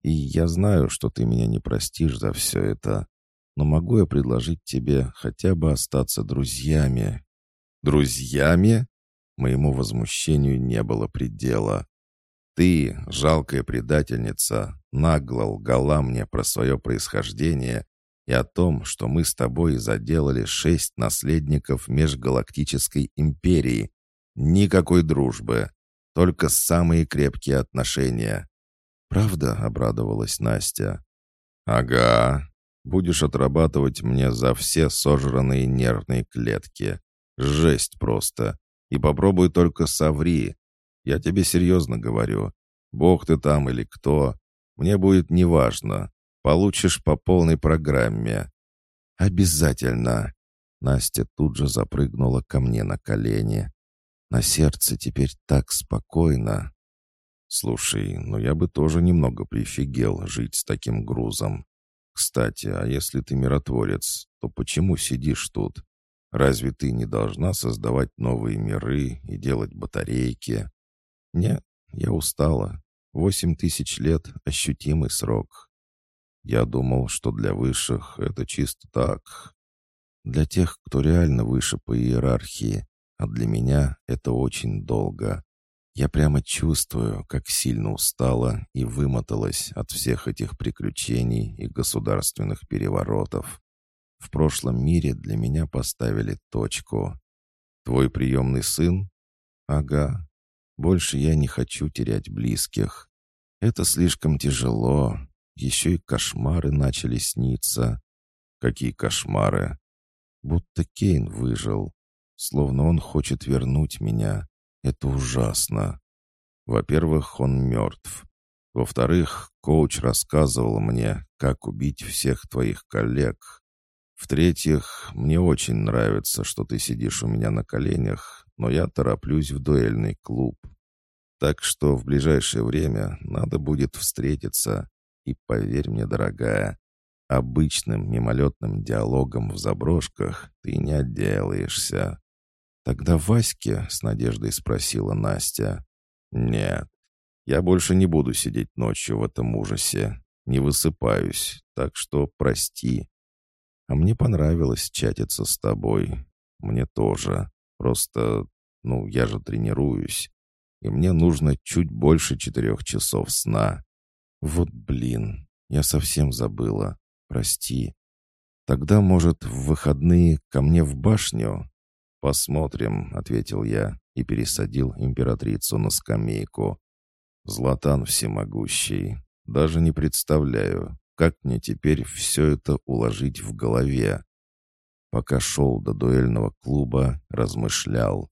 И я знаю, что ты меня не простишь за все это, но могу я предложить тебе хотя бы остаться друзьями, Друзьями? Моему возмущению не было предела. Ты, жалкая предательница, нагло лгала мне про свое происхождение и о том, что мы с тобой заделали шесть наследников межгалактической империи. Никакой дружбы, только самые крепкие отношения. «Правда?» — обрадовалась Настя. «Ага. Будешь отрабатывать мне за все сожранные нервные клетки. Жесть просто. И попробуй только соври. Я тебе серьезно говорю. Бог ты там или кто. Мне будет неважно. Получишь по полной программе. Обязательно. Настя тут же запрыгнула ко мне на колени. На сердце теперь так спокойно. Слушай, ну я бы тоже немного прифигел жить с таким грузом. Кстати, а если ты миротворец, то почему сидишь тут? Разве ты не должна создавать новые миры и делать батарейки? Нет, я устала. Восемь тысяч лет — ощутимый срок. Я думал, что для высших это чисто так. Для тех, кто реально выше по иерархии, а для меня это очень долго. Я прямо чувствую, как сильно устала и вымоталась от всех этих приключений и государственных переворотов. В прошлом мире для меня поставили точку. Твой приемный сын? Ага. Больше я не хочу терять близких. Это слишком тяжело. Еще и кошмары начали сниться. Какие кошмары? Будто Кейн выжил. Словно он хочет вернуть меня. Это ужасно. Во-первых, он мертв. Во-вторых, коуч рассказывал мне, как убить всех твоих коллег. В-третьих, мне очень нравится, что ты сидишь у меня на коленях, но я тороплюсь в дуэльный клуб. Так что в ближайшее время надо будет встретиться. И поверь мне, дорогая, обычным мимолетным диалогом в заброшках ты не отделаешься. Тогда Ваське с надеждой спросила Настя. Нет, я больше не буду сидеть ночью в этом ужасе. Не высыпаюсь, так что прости. А мне понравилось чатиться с тобой. Мне тоже. Просто, ну, я же тренируюсь. И мне нужно чуть больше четырех часов сна. Вот блин, я совсем забыла. Прости. Тогда, может, в выходные ко мне в башню? Посмотрим, ответил я и пересадил императрицу на скамейку. Златан всемогущий. Даже не представляю, как мне теперь все это уложить в голове? Пока шел до дуэльного клуба, размышлял.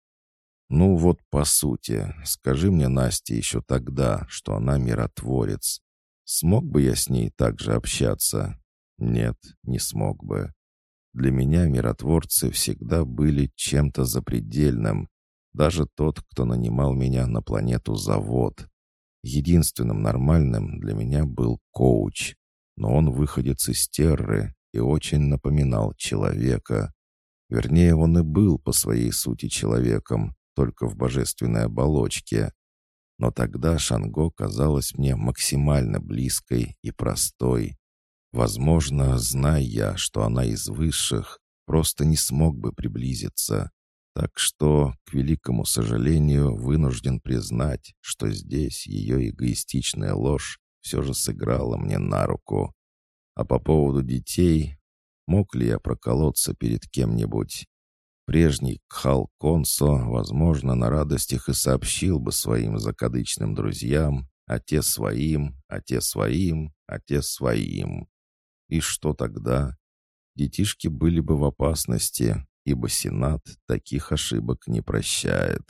Ну вот, по сути, скажи мне Настя еще тогда, что она миротворец. Смог бы я с ней так же общаться? Нет, не смог бы. Для меня миротворцы всегда были чем-то запредельным. Даже тот, кто нанимал меня на планету Завод. Единственным нормальным для меня был коуч. но он выходец из терры и очень напоминал человека. Вернее, он и был по своей сути человеком, только в божественной оболочке. Но тогда Шанго казалась мне максимально близкой и простой. Возможно, зная я, что она из высших, просто не смог бы приблизиться. Так что, к великому сожалению, вынужден признать, что здесь ее эгоистичная ложь все же сыграла мне на руку. А по поводу детей, мог ли я проколоться перед кем-нибудь? Прежний Кхал Консо, возможно, на радостях и сообщил бы своим закадычным друзьям, а те своим, а те своим, а те своим. И что тогда? Детишки были бы в опасности, ибо Сенат таких ошибок не прощает.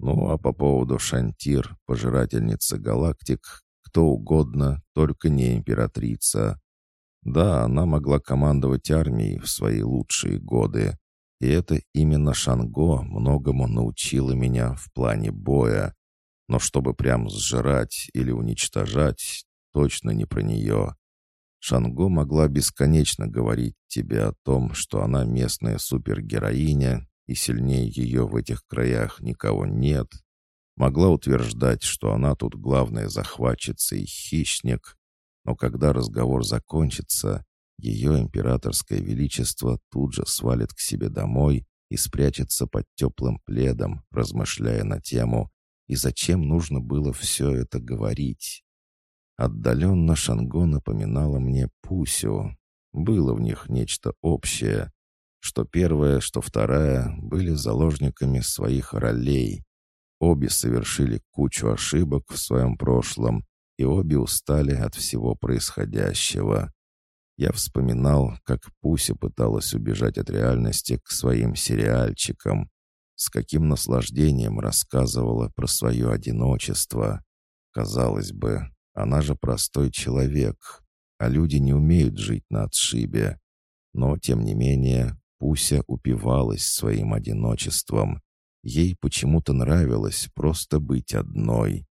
Ну а по поводу Шантир, пожирательницы галактик, кто угодно, только не императрица. Да, она могла командовать армией в свои лучшие годы, и это именно Шанго многому научила меня в плане боя. Но чтобы прям сжирать или уничтожать, точно не про нее. Шанго могла бесконечно говорить тебе о том, что она местная супергероиня, и сильнее ее в этих краях никого нет. Могла утверждать, что она тут главная захватчица и хищник. Но когда разговор закончится, ее императорское величество тут же свалит к себе домой и спрячется под теплым пледом, размышляя на тему «И зачем нужно было все это говорить?» Отдаленно Шанго напоминала мне Пусю. Было в них нечто общее. Что первая, что вторая были заложниками своих ролей. Обе совершили кучу ошибок в своем прошлом, и обе устали от всего происходящего. Я вспоминал, как Пуся пыталась убежать от реальности к своим сериальчикам, с каким наслаждением рассказывала про свое одиночество. Казалось бы, она же простой человек, а люди не умеют жить на отшибе. Но, тем не менее, Пуся упивалась своим одиночеством. Ей почему-то нравилось просто быть одной.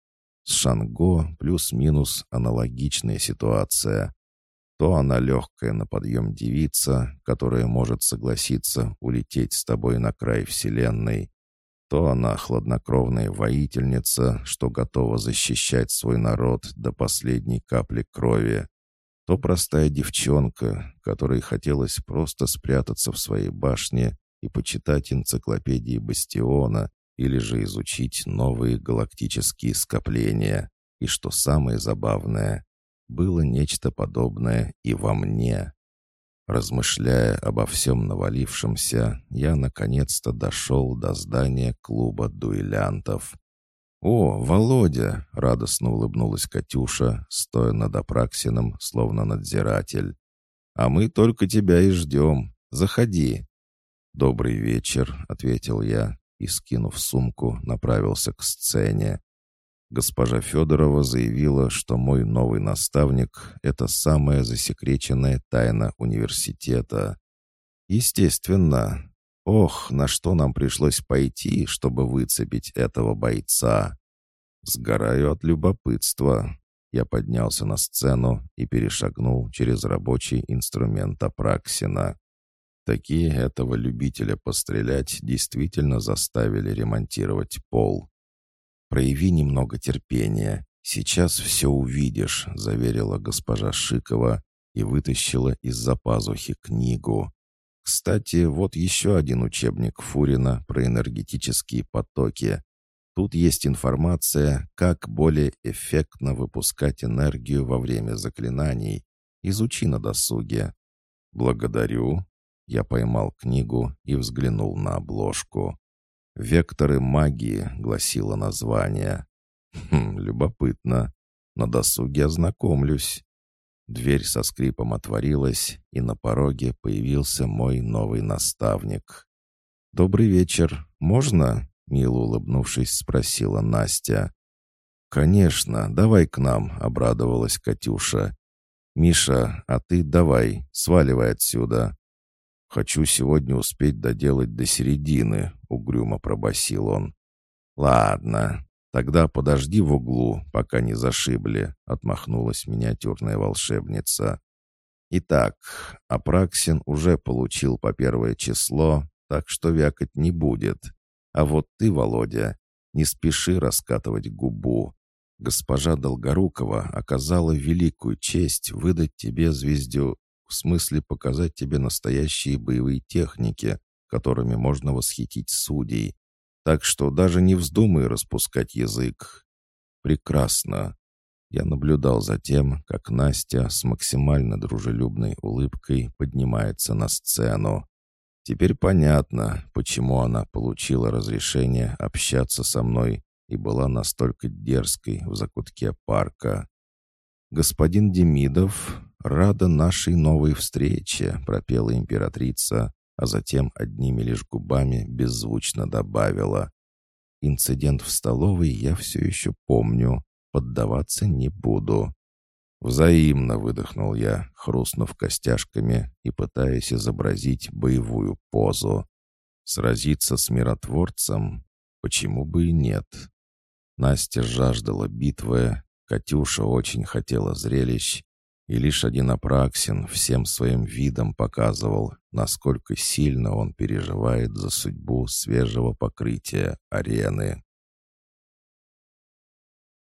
С Шанго плюс-минус аналогичная ситуация. То она легкая на подъем девица, которая может согласиться улететь с тобой на край вселенной, то она хладнокровная воительница, что готова защищать свой народ до последней капли крови, то простая девчонка, которой хотелось просто спрятаться в своей башне и почитать энциклопедии Бастиона или же изучить новые галактические скопления. И что самое забавное, было нечто подобное и во мне. Размышляя обо всем навалившемся, я наконец-то дошел до здания клуба дуэлянтов. «О, Володя!» — радостно улыбнулась Катюша, стоя над Апраксином, словно надзиратель. «А мы только тебя и ждем. Заходи». «Добрый вечер», — ответил я и, скинув сумку, направился к сцене. Госпожа Федорова заявила, что мой новый наставник — это самая засекреченная тайна университета. Естественно. Ох, на что нам пришлось пойти, чтобы выцепить этого бойца. Сгораю от любопытства. Я поднялся на сцену и перешагнул через рабочий инструмент Апраксина. Такие этого любителя пострелять действительно заставили ремонтировать пол. «Прояви немного терпения. Сейчас все увидишь», — заверила госпожа Шикова и вытащила из-за пазухи книгу. Кстати, вот еще один учебник Фурина про энергетические потоки. Тут есть информация, как более эффектно выпускать энергию во время заклинаний. Изучи на досуге. «Благодарю». Я поймал книгу и взглянул на обложку. «Векторы магии», — гласило название. Хм, любопытно. На досуге ознакомлюсь. Дверь со скрипом отворилась, и на пороге появился мой новый наставник. «Добрый вечер. Можно?» — мило улыбнувшись, спросила Настя. «Конечно, давай к нам», — обрадовалась Катюша. «Миша, а ты давай, сваливай отсюда». «Хочу сегодня успеть доделать до середины», — угрюмо пробасил он. «Ладно». «Тогда подожди в углу, пока не зашибли», — отмахнулась миниатюрная волшебница. «Итак, Апраксин уже получил по первое число, так что вякать не будет. А вот ты, Володя, не спеши раскатывать губу. Госпожа Долгорукова оказала великую честь выдать тебе звездю, в смысле показать тебе настоящие боевые техники, которыми можно восхитить судей. Так что даже не вздумай распускать язык. Прекрасно. Я наблюдал за тем, как Настя с максимально дружелюбной улыбкой поднимается на сцену. Теперь понятно, почему она получила разрешение общаться со мной и была настолько дерзкой в закутке парка. «Господин Демидов, рада нашей новой встрече», — пропела императрица, а затем одними лишь губами беззвучно добавила. «Инцидент в столовой я все еще помню, поддаваться не буду». «Взаимно», — выдохнул я, хрустнув костяшками и пытаясь изобразить боевую позу. «Сразиться с миротворцем? Почему бы и нет?» Настя жаждала битвы, Катюша очень хотела зрелищ, и лишь один Апраксин всем своим видом показывал, насколько сильно он переживает за судьбу свежего покрытия арены.